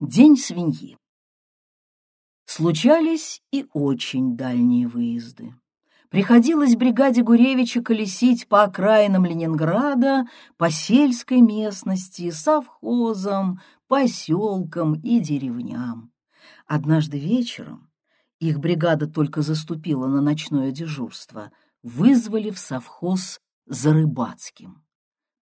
День свиньи. Случались и очень дальние выезды. Приходилось бригаде Гуревича колесить по окраинам Ленинграда, по сельской местности, совхозам, поселкам и деревням. Однажды вечером их бригада только заступила на ночное дежурство, вызвали в совхоз за Рыбацким.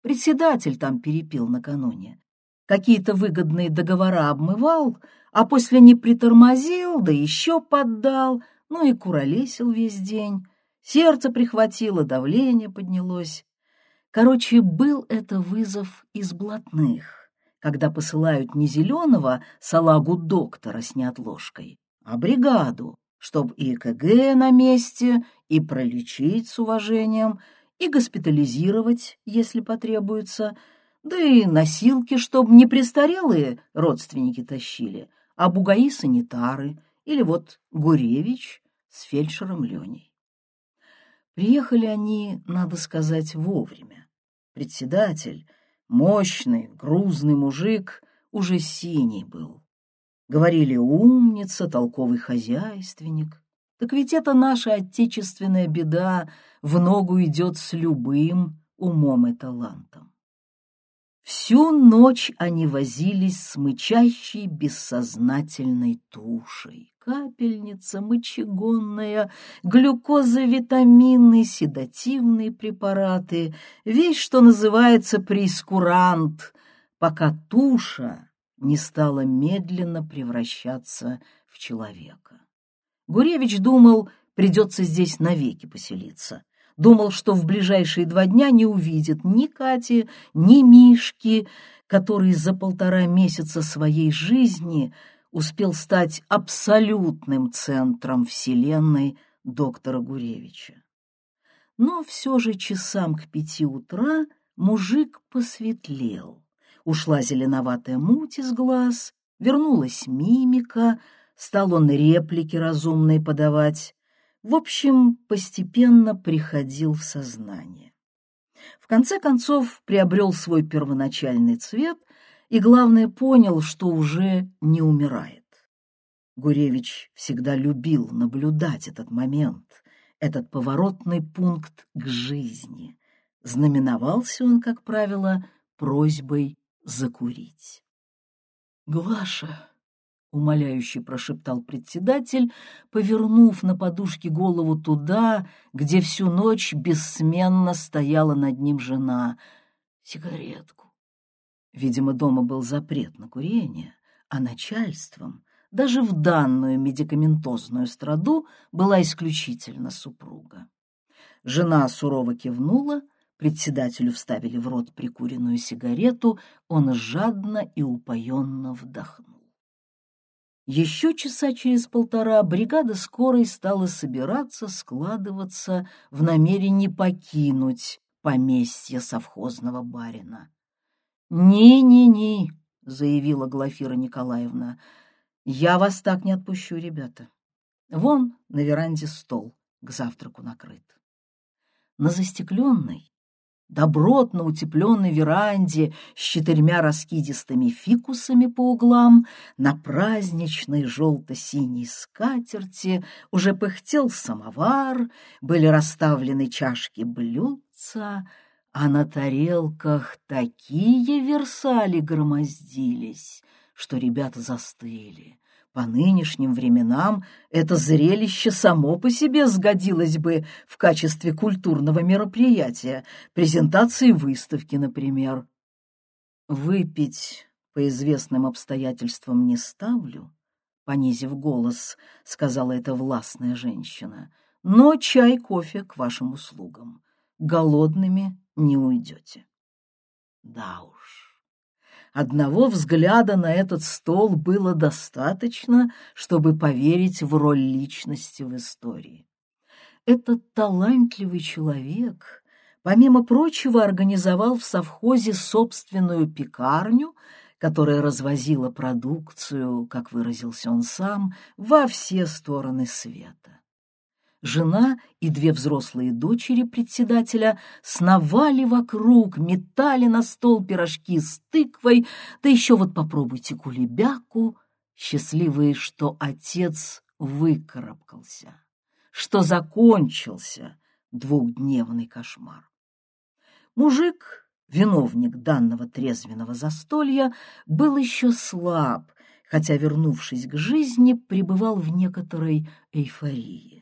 Председатель там перепил накануне какие-то выгодные договора обмывал, а после не притормозил, да еще поддал, ну и куролесил весь день. Сердце прихватило, давление поднялось. Короче, был это вызов из блатных, когда посылают не зеленого салагу доктора с неотложкой, а бригаду, чтоб и КГ на месте, и пролечить с уважением, и госпитализировать, если потребуется — да и носилки, чтоб не престарелые родственники тащили, а бугаи-санитары или вот Гуревич с фельдшером Леней. Приехали они, надо сказать, вовремя. Председатель, мощный, грузный мужик, уже синий был. Говорили, умница, толковый хозяйственник. Так ведь это наша отечественная беда в ногу идет с любым умом и талантом. Всю ночь они возились с мычащей бессознательной тушей. Капельница, мочегонная, глюкозовитаминные, седативные препараты, весь, что называется, прескурант, пока туша не стала медленно превращаться в человека. Гуревич думал, придется здесь навеки поселиться думал, что в ближайшие два дня не увидит ни Кати, ни Мишки, который за полтора месяца своей жизни успел стать абсолютным центром вселенной доктора Гуревича. Но все же часам к пяти утра мужик посветлел. Ушла зеленоватая муть из глаз, вернулась мимика, стал он реплики разумные подавать, в общем, постепенно приходил в сознание. В конце концов приобрел свой первоначальный цвет и, главное, понял, что уже не умирает. Гуревич всегда любил наблюдать этот момент, этот поворотный пункт к жизни. Знаменовался он, как правило, просьбой закурить. «Глаша!» Умоляюще прошептал председатель, повернув на подушке голову туда, где всю ночь бессменно стояла над ним жена. Сигаретку. Видимо, дома был запрет на курение, а начальством, даже в данную медикаментозную страду, была исключительно супруга. Жена сурово кивнула, председателю вставили в рот прикуренную сигарету, он жадно и упоенно вдохнул. Еще часа через полтора бригада скорой стала собираться, складываться в намерении покинуть поместье совхозного барина. «Не-не-не», — заявила Глафира Николаевна, — «я вас так не отпущу, ребята. Вон на веранде стол к завтраку накрыт». На застекленной, добротно утепленной веранде с четырьмя раскидистыми фикусами по углам, на праздничной желто-синей скатерти уже пыхтел самовар, были расставлены чашки блюдца, а на тарелках такие версали громоздились, что ребята застыли. По нынешним временам это зрелище само по себе сгодилось бы в качестве культурного мероприятия, презентации выставки, например. «Выпить по известным обстоятельствам не ставлю», — понизив голос, сказала эта властная женщина, «но чай, кофе к вашим услугам. Голодными не уйдете». Да уж. Одного взгляда на этот стол было достаточно, чтобы поверить в роль личности в истории. Этот талантливый человек, помимо прочего, организовал в совхозе собственную пекарню, которая развозила продукцию, как выразился он сам, во все стороны света. Жена и две взрослые дочери председателя сновали вокруг, метали на стол пирожки с тыквой, да еще вот попробуйте кулебяку, счастливые, что отец выкарабкался, что закончился двухдневный кошмар. Мужик, виновник данного трезвенного застолья, был еще слаб, хотя, вернувшись к жизни, пребывал в некоторой эйфории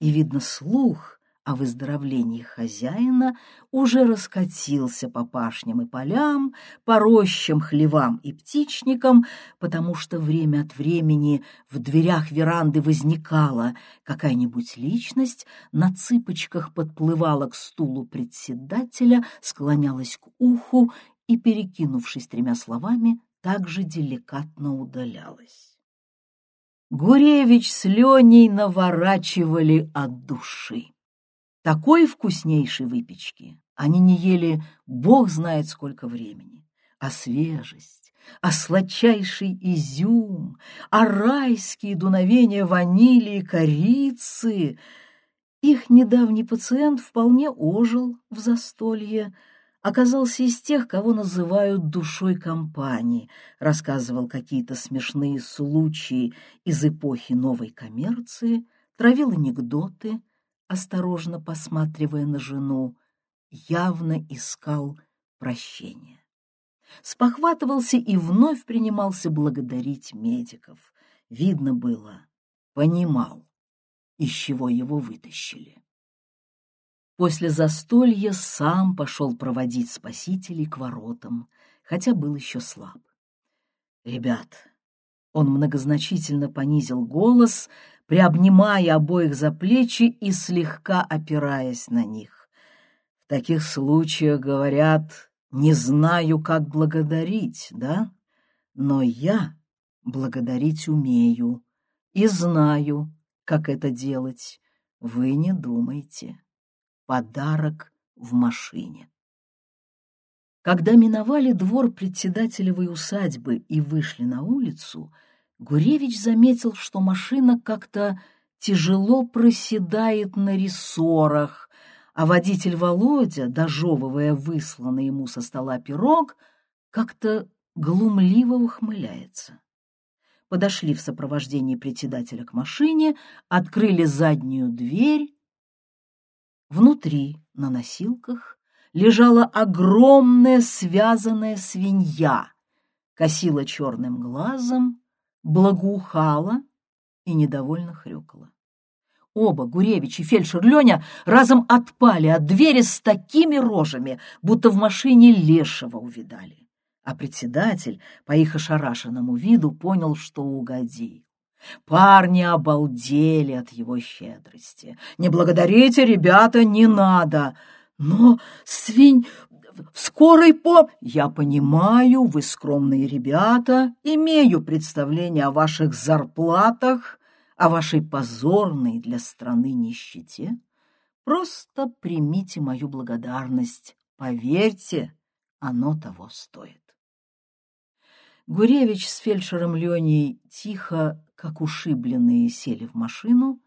и, видно, слух о выздоровлении хозяина уже раскатился по пашням и полям, по рощам, хлевам и птичникам, потому что время от времени в дверях веранды возникала какая-нибудь личность, на цыпочках подплывала к стулу председателя, склонялась к уху и, перекинувшись тремя словами, также деликатно удалялась. Гуревич с Леней наворачивали от души. Такой вкуснейшей выпечки они не ели бог знает сколько времени. А свежесть, а сладчайший изюм, а райские дуновения ванили и корицы. Их недавний пациент вполне ожил в застолье, оказался из тех, кого называют душой компании, рассказывал какие-то смешные случаи из эпохи новой коммерции, травил анекдоты, осторожно посматривая на жену, явно искал прощения. Спохватывался и вновь принимался благодарить медиков. Видно было, понимал, из чего его вытащили. После застолья сам пошел проводить спасителей к воротам, хотя был еще слаб. «Ребят!» — он многозначительно понизил голос, приобнимая обоих за плечи и слегка опираясь на них. «В таких случаях, говорят, не знаю, как благодарить, да? Но я благодарить умею и знаю, как это делать. Вы не думайте» подарок в машине. Когда миновали двор председателевой усадьбы и вышли на улицу, Гуревич заметил, что машина как-то тяжело проседает на рессорах, а водитель Володя, дожевывая высланный ему со стола пирог, как-то глумливо ухмыляется. Подошли в сопровождении председателя к машине, открыли заднюю дверь Внутри, на носилках, лежала огромная связанная свинья, косила черным глазом, благоухала и недовольно хрюкала. Оба, Гуревич и фельдшер Леня, разом отпали от двери с такими рожами, будто в машине лешего увидали. А председатель, по их ошарашенному виду, понял, что угодил. Парни обалдели от его щедрости. «Не благодарите, ребята, не надо!» «Но свинь в скорой пом...» «Я понимаю, вы скромные ребята, имею представление о ваших зарплатах, о вашей позорной для страны нищете. Просто примите мою благодарность. Поверьте, оно того стоит». Гуревич с фельдшером Леней тихо как ушибленные сели в машину,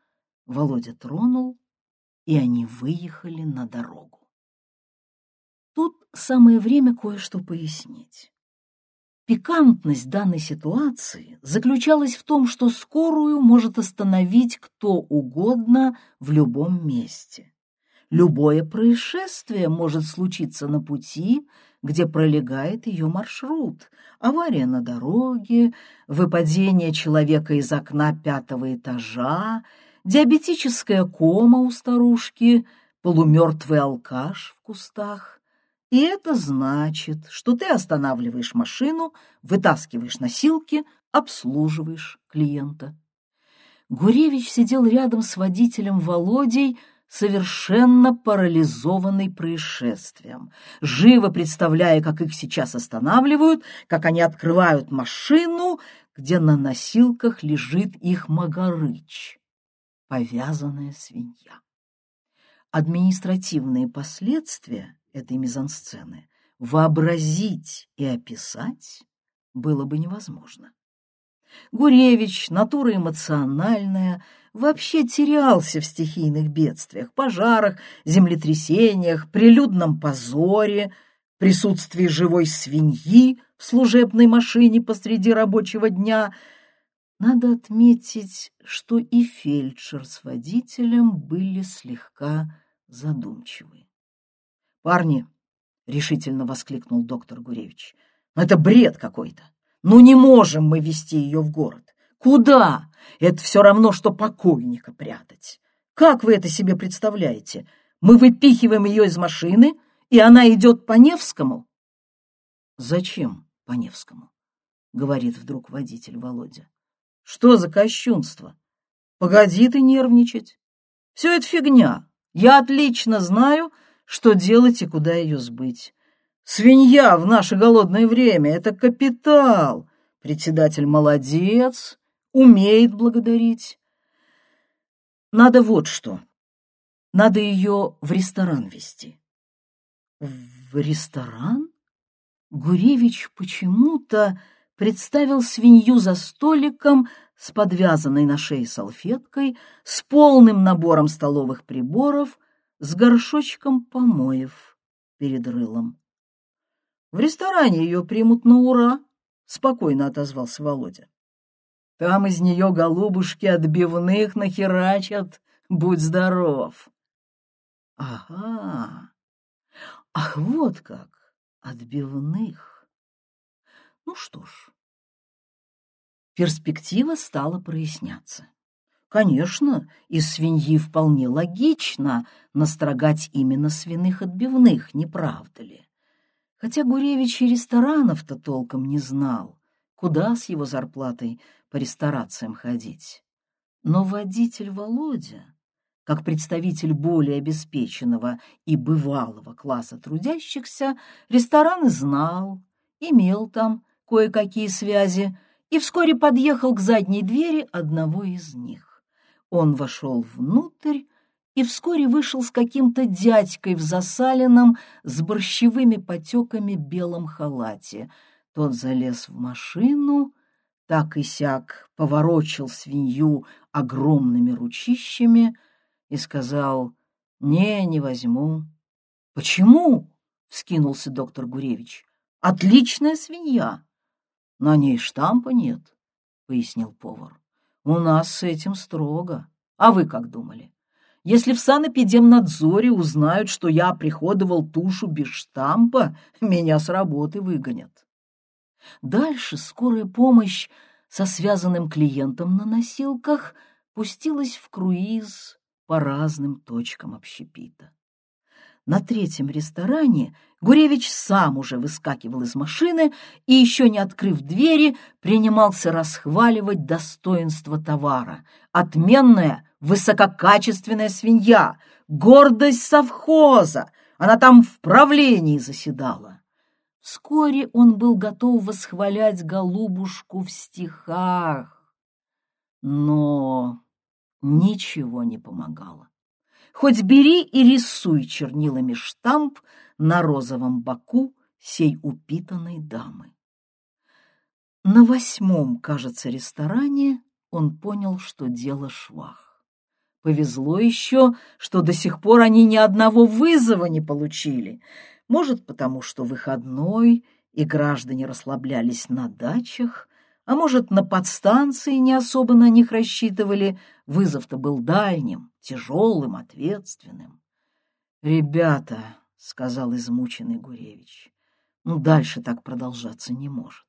Володя тронул, и они выехали на дорогу. Тут самое время кое-что пояснить. Пикантность данной ситуации заключалась в том, что скорую может остановить кто угодно в любом месте. Любое происшествие может случиться на пути, где пролегает ее маршрут, авария на дороге, выпадение человека из окна пятого этажа, диабетическая кома у старушки, полумертвый алкаш в кустах. И это значит, что ты останавливаешь машину, вытаскиваешь носилки, обслуживаешь клиента. Гуревич сидел рядом с водителем Володей, совершенно парализованный происшествием, живо представляя, как их сейчас останавливают, как они открывают машину, где на носилках лежит их Магарыч, повязанная свинья. Административные последствия этой мизансцены вообразить и описать было бы невозможно. Гуревич, натура эмоциональная, вообще терялся в стихийных бедствиях, пожарах, землетрясениях, прилюдном позоре, присутствии живой свиньи в служебной машине посреди рабочего дня. Надо отметить, что и фельдшер с водителем были слегка задумчивы. «Парни!» — решительно воскликнул доктор Гуревич. «Это бред какой-то! Ну не можем мы вести ее в город! Куда? Это все равно, что покойника прятать. Как вы это себе представляете? Мы выпихиваем ее из машины, и она идет по Невскому? Зачем по Невскому? Говорит вдруг водитель Володя. Что за кощунство? Погоди ты нервничать. Все это фигня. Я отлично знаю, что делать и куда ее сбыть. Свинья в наше голодное время — это капитал. Председатель молодец, умеет благодарить. Надо вот что. Надо ее в ресторан вести. В ресторан? Гуревич почему-то представил свинью за столиком с подвязанной на шее салфеткой, с полным набором столовых приборов, с горшочком помоев перед рылом. В ресторане ее примут на ура, — спокойно отозвался Володя. Там из нее голубушки отбивных нахерачат, будь здоров. Ага, ах, вот как, отбивных. Ну что ж, перспектива стала проясняться. Конечно, из свиньи вполне логично настрогать именно свиных отбивных, не правда ли? Хотя Гуревич и ресторанов-то толком не знал, куда с его зарплатой по ресторациям ходить. Но водитель Володя, как представитель более обеспеченного и бывалого класса трудящихся, рестораны знал, имел там кое-какие связи и вскоре подъехал к задней двери одного из них. Он вошел внутрь и вскоре вышел с каким-то дядькой в засаленном с борщевыми потеками белом халате. Тот залез в машину так и сяк поворочил свинью огромными ручищами и сказал «Не, не возьму». «Почему?» — вскинулся доктор Гуревич. «Отличная свинья». «На ней штампа нет», — пояснил повар. «У нас с этим строго. А вы как думали? Если в санэпидемнадзоре узнают, что я приходовал тушу без штампа, меня с работы выгонят». Дальше скорая помощь со связанным клиентом на носилках пустилась в круиз по разным точкам общепита. На третьем ресторане Гуревич сам уже выскакивал из машины и, еще не открыв двери, принимался расхваливать достоинство товара. Отменная, высококачественная свинья, гордость совхоза, она там в правлении заседала. Вскоре он был готов восхвалять голубушку в стихах, но ничего не помогало. Хоть бери и рисуй чернилами штамп на розовом боку сей упитанной дамы. На восьмом, кажется, ресторане он понял, что дело швах. Повезло еще, что до сих пор они ни одного вызова не получили — может, потому что выходной, и граждане расслаблялись на дачах, а может, на подстанции не особо на них рассчитывали, вызов-то был дальним, тяжелым, ответственным. «Ребята», — сказал измученный Гуревич, — «ну дальше так продолжаться не может.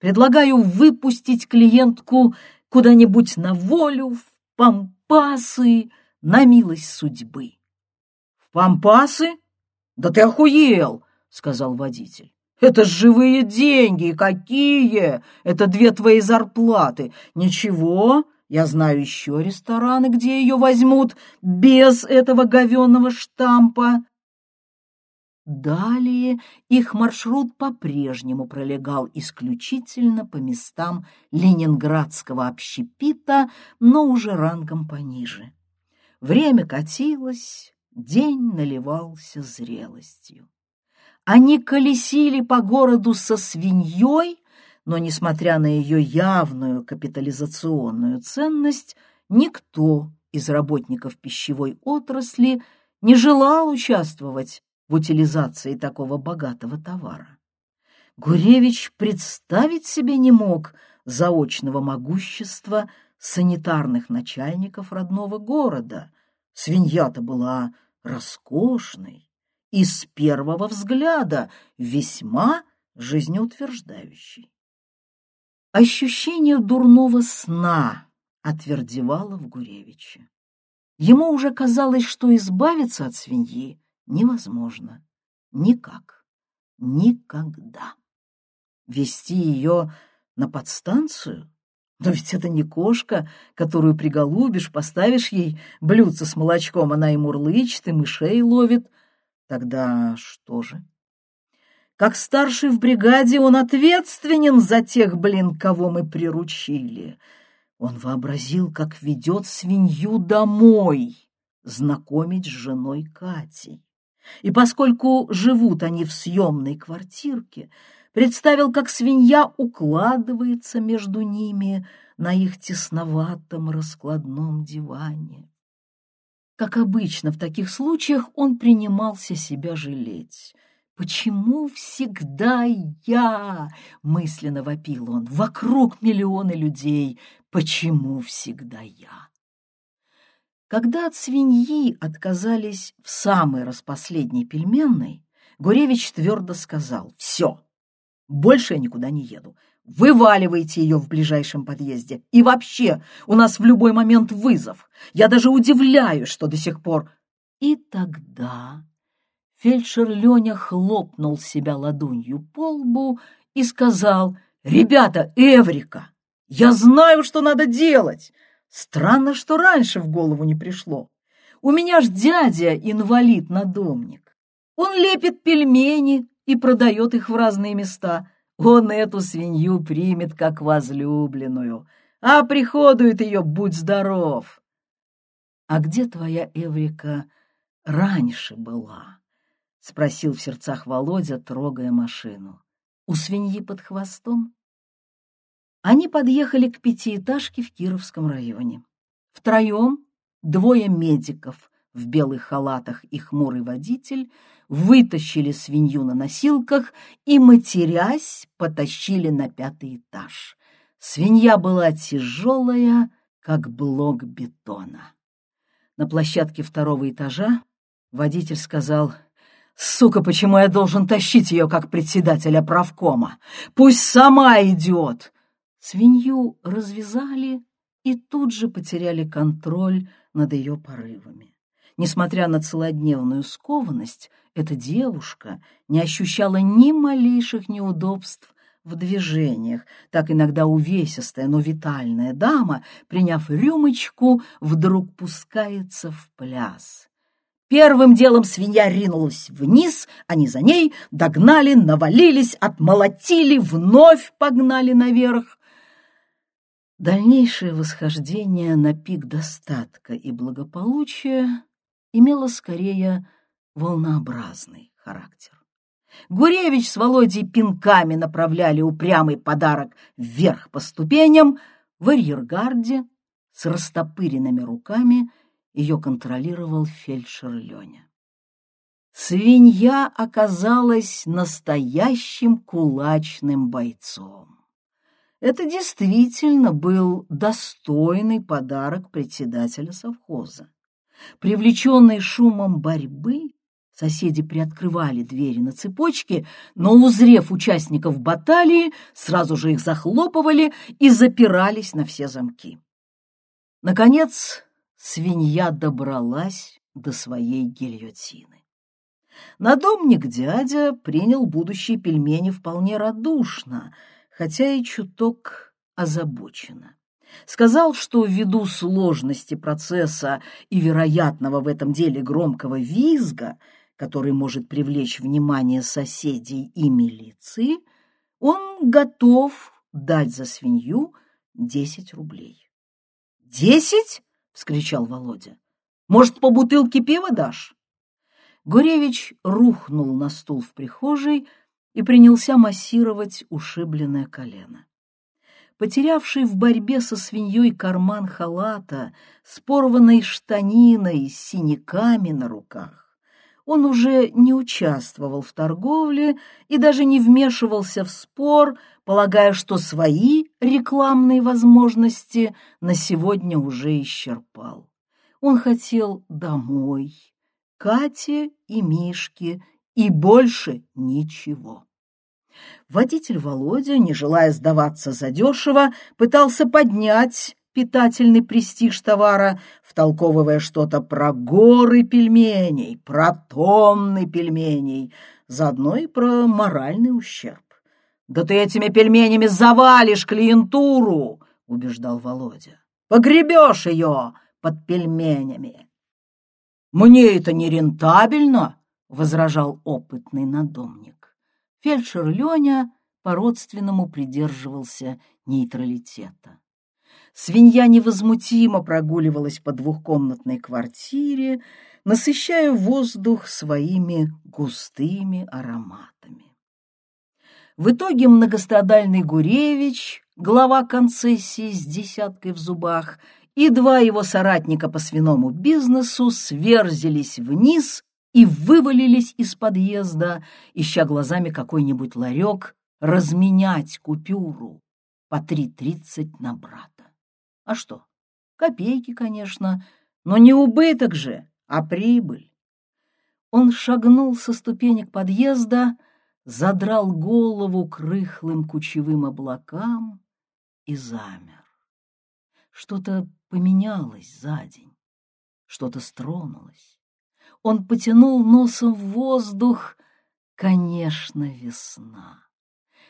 Предлагаю выпустить клиентку куда-нибудь на волю, в пампасы, на милость судьбы». «В пампасы?» «Да ты охуел!» — сказал водитель. «Это ж живые деньги! Какие! Это две твои зарплаты! Ничего, я знаю еще рестораны, где ее возьмут без этого говенного штампа». Далее их маршрут по-прежнему пролегал исключительно по местам ленинградского общепита, но уже рангом пониже. Время катилось, День наливался зрелостью. Они колесили по городу со свиньей, но, несмотря на ее явную капитализационную ценность, никто из работников пищевой отрасли не желал участвовать в утилизации такого богатого товара. Гуревич представить себе не мог заочного могущества санитарных начальников родного города. Свинья-то была роскошной и с первого взгляда весьма жизнеутверждающей. Ощущение дурного сна отвердевало в Гуревиче. Ему уже казалось, что избавиться от свиньи невозможно. Никак. Никогда. Вести ее на подстанцию? Но ведь это не кошка, которую приголубишь, поставишь ей блюдце с молочком, она и мурлычет, и мышей ловит. Тогда что же? Как старший в бригаде он ответственен за тех, блин, кого мы приручили. Он вообразил, как ведет свинью домой, знакомить с женой Катей. И поскольку живут они в съемной квартирке, представил, как свинья укладывается между ними на их тесноватом раскладном диване. Как обычно в таких случаях он принимался себя жалеть. «Почему всегда я?» — мысленно вопил он. «Вокруг миллионы людей. Почему всегда я?» Когда от свиньи отказались в самой распоследней пельменной, Гуревич твердо сказал «Все, больше я никуда не еду. Вываливайте ее в ближайшем подъезде. И вообще, у нас в любой момент вызов. Я даже удивляюсь, что до сих пор...» И тогда Фельдшер Леня хлопнул себя ладонью по лбу и сказал, «Ребята, Эврика, я знаю, что надо делать. Странно, что раньше в голову не пришло. У меня ж дядя инвалид-надомник. Он лепит пельмени и продает их в разные места. Он эту свинью примет как возлюбленную, а приходует ее, будь здоров. А где твоя Эврика раньше была? — спросил в сердцах Володя, трогая машину. «У свиньи под хвостом?» Они подъехали к пятиэтажке в Кировском районе. Втроем двое медиков в белых халатах и хмурый водитель вытащили свинью на носилках и, матерясь, потащили на пятый этаж. Свинья была тяжелая, как блок бетона. На площадке второго этажа водитель сказал — Сука, почему я должен тащить ее, как председателя правкома? Пусть сама идет!» Свинью развязали и тут же потеряли контроль над ее порывами. Несмотря на целодневную скованность, эта девушка не ощущала ни малейших неудобств в движениях. Так иногда увесистая, но витальная дама, приняв рюмочку, вдруг пускается в пляс. Первым делом свинья ринулась вниз, они за ней догнали, навалились, отмолотили, вновь погнали наверх. Дальнейшее восхождение на пик достатка и благополучия имело скорее волнообразный характер. Гуревич с Володей пинками направляли упрямый подарок вверх по ступеням, в арьергарде с растопыренными руками — ее контролировал фельдшер Леня. Свинья оказалась настоящим кулачным бойцом. Это действительно был достойный подарок председателя совхоза. Привлеченные шумом борьбы, соседи приоткрывали двери на цепочке, но, узрев участников баталии, сразу же их захлопывали и запирались на все замки. Наконец, свинья добралась до своей гильотины. Надомник дядя принял будущие пельмени вполне радушно, хотя и чуток озабоченно. Сказал, что ввиду сложности процесса и вероятного в этом деле громкого визга, который может привлечь внимание соседей и милиции, он готов дать за свинью десять рублей. «Десять?» — вскричал Володя. «Может, по бутылке пива дашь?» Гуревич рухнул на стул в прихожей и принялся массировать ушибленное колено. Потерявший в борьбе со свиньей карман халата, с порванной штаниной, с синяками на руках. Он уже не участвовал в торговле и даже не вмешивался в спор, полагая, что свои рекламные возможности на сегодня уже исчерпал. Он хотел домой, Кате и Мишке, и больше ничего. Водитель Володя, не желая сдаваться задешево, пытался поднять питательный престиж товара, втолковывая что-то про горы пельменей, про тонны пельменей, заодно и про моральный ущерб. «Да ты этими пельменями завалишь клиентуру!» — убеждал Володя. «Погребешь ее под пельменями!» «Мне это не рентабельно!» — возражал опытный надомник. Фельдшер Леня по-родственному придерживался нейтралитета. Свинья невозмутимо прогуливалась по двухкомнатной квартире, насыщая воздух своими густыми ароматами. В итоге многострадальный Гуревич, глава концессии с десяткой в зубах, и два его соратника по свиному бизнесу сверзились вниз и вывалились из подъезда, ища глазами какой-нибудь ларек, разменять купюру по три тридцать на брата. А что? Копейки, конечно, но не убыток же, а прибыль. Он шагнул со ступенек подъезда, задрал голову к рыхлым кучевым облакам и замер. Что-то поменялось за день, что-то стронулось. Он потянул носом в воздух. Конечно, весна.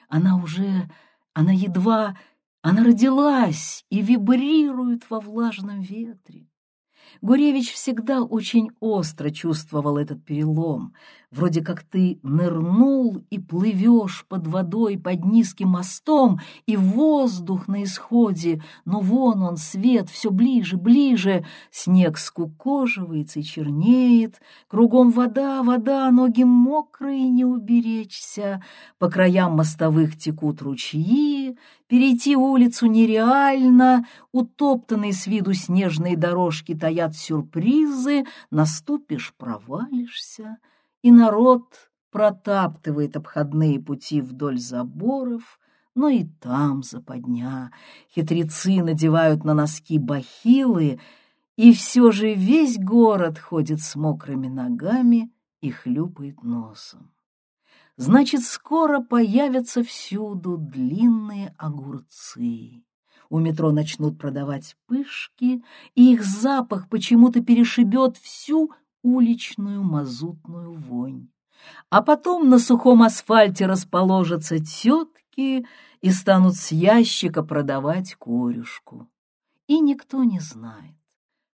Она уже, она едва, она родилась и вибрирует во влажном ветре. Гуревич всегда очень остро чувствовал этот перелом. Вроде как ты нырнул и плывешь под водой под низким мостом, и воздух на исходе, но вон он, свет, все ближе, ближе. Снег скукоживается и чернеет, кругом вода, вода, ноги мокрые, не уберечься. По краям мостовых текут ручьи, перейти улицу нереально, утоптанные с виду снежные дорожки таят сюрпризы, наступишь — провалишься — и народ протаптывает обходные пути вдоль заборов, но и там западня. Хитрецы надевают на носки бахилы, и все же весь город ходит с мокрыми ногами и хлюпает носом. Значит, скоро появятся всюду длинные огурцы. У метро начнут продавать пышки, и их запах почему-то перешибет всю уличную мазутную вонь. А потом на сухом асфальте расположатся тетки и станут с ящика продавать корюшку. И никто не знает,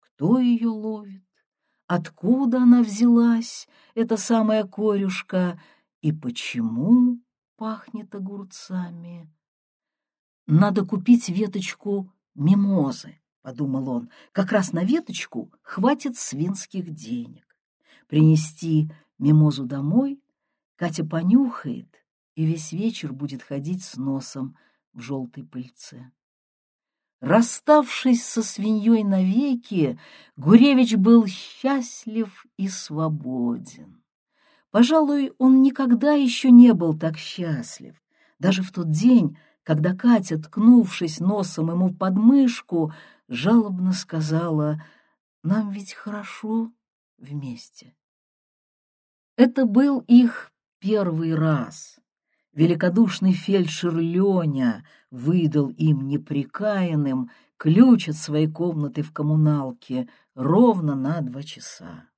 кто ее ловит, откуда она взялась, эта самая корюшка, и почему пахнет огурцами. Надо купить веточку мимозы, подумал он, как раз на веточку хватит свинских денег. Принести мимозу домой, Катя понюхает и весь вечер будет ходить с носом в желтой пыльце. Расставшись со свиньей навеки, Гуревич был счастлив и свободен. Пожалуй, он никогда еще не был так счастлив. Даже в тот день, когда Катя, ткнувшись носом ему в подмышку, жалобно сказала, «Нам ведь хорошо вместе». Это был их первый раз. Великодушный фельдшер Леня выдал им неприкаянным ключ от своей комнаты в коммуналке ровно на два часа.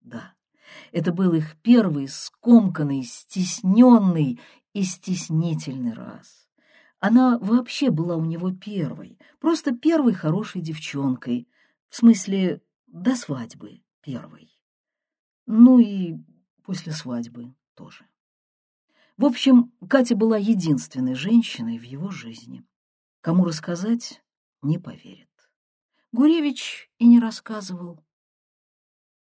Да, это был их первый скомканный, стесненный и стеснительный раз. Она вообще была у него первой, просто первой хорошей девчонкой, в смысле, до свадьбы первой. Ну и после свадьбы тоже. В общем, Катя была единственной женщиной в его жизни. Кому рассказать, не поверит. Гуревич и не рассказывал.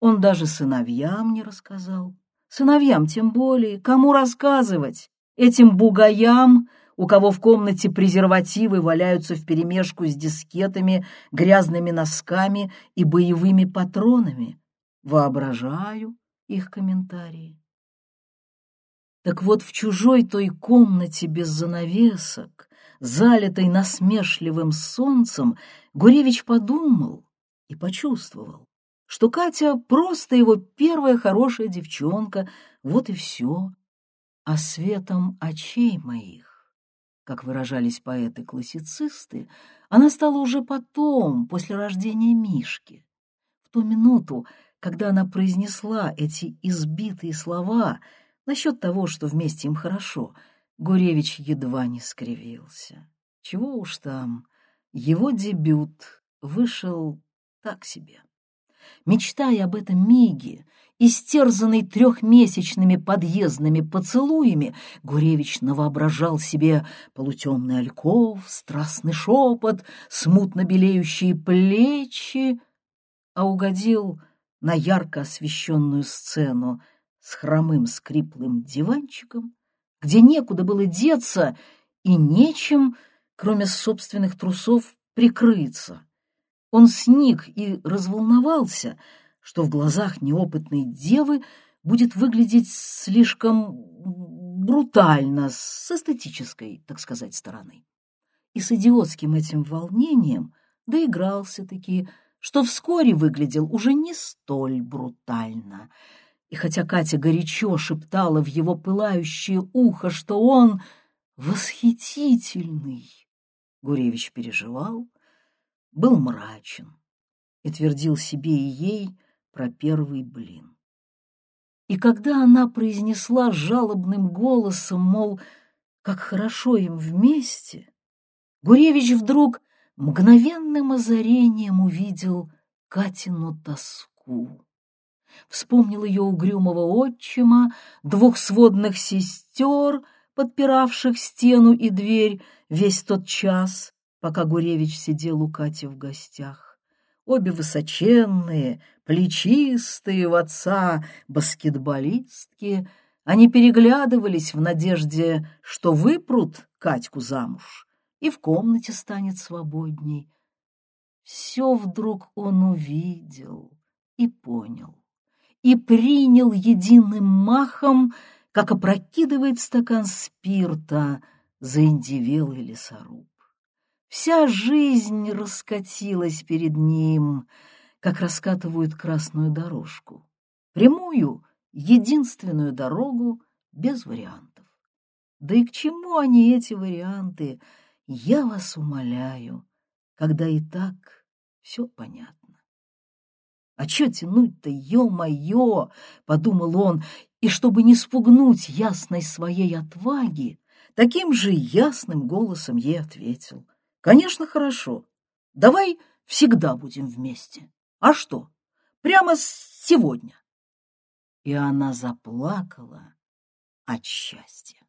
Он даже сыновьям не рассказал. Сыновьям тем более. Кому рассказывать? Этим бугаям, у кого в комнате презервативы валяются вперемешку с дискетами, грязными носками и боевыми патронами. Воображаю их комментарии. Так вот, в чужой той комнате без занавесок, залитой насмешливым солнцем, Гуревич подумал и почувствовал, что Катя просто его первая хорошая девчонка, вот и все. А светом очей моих, как выражались поэты-классицисты, она стала уже потом, после рождения Мишки. В ту минуту, когда она произнесла эти избитые слова — Насчет того, что вместе им хорошо, Гуревич едва не скривился. Чего уж там, его дебют вышел так себе. Мечтая об этом миге, истерзанный трехмесячными подъездными поцелуями, Гуревич навоображал себе полутемный альков, страстный шепот, смутно белеющие плечи, а угодил на ярко освещенную сцену с хромым скриплым диванчиком, где некуда было деться и нечем, кроме собственных трусов, прикрыться. Он сник и разволновался, что в глазах неопытной девы будет выглядеть слишком брутально, с эстетической, так сказать, стороны. И с идиотским этим волнением доигрался-таки, что вскоре выглядел уже не столь брутально — и хотя Катя горячо шептала в его пылающее ухо, что он восхитительный, Гуревич переживал, был мрачен и твердил себе и ей про первый блин. И когда она произнесла жалобным голосом, мол, как хорошо им вместе, Гуревич вдруг мгновенным озарением увидел Катину тоску вспомнил ее угрюмого отчима, двух сводных сестер, подпиравших стену и дверь весь тот час, пока Гуревич сидел у Кати в гостях. Обе высоченные, плечистые в отца баскетболистки, они переглядывались в надежде, что выпрут Катьку замуж, и в комнате станет свободней. Все вдруг он увидел и понял и принял единым махом, как опрокидывает стакан спирта заиндивелый лесоруб. Вся жизнь раскатилась перед ним, как раскатывают красную дорожку. Прямую, единственную дорогу без вариантов. Да и к чему они, эти варианты, я вас умоляю, когда и так все понятно. «А чё тянуть-то, ё-моё!» — подумал он, и чтобы не спугнуть ясной своей отваги, таким же ясным голосом ей ответил. «Конечно, хорошо. Давай всегда будем вместе. А что? Прямо сегодня». И она заплакала от счастья.